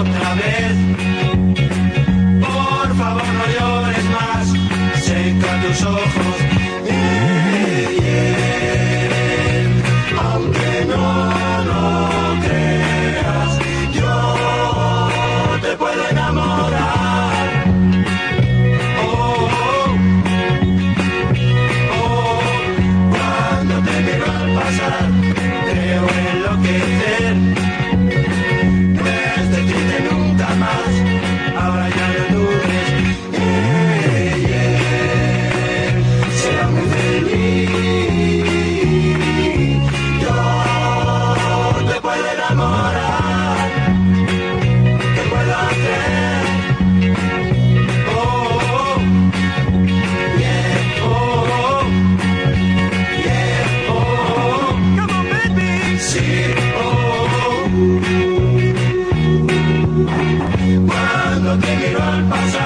otra vez. Por favor, no llores más, seca tus ojos. miró al pasar.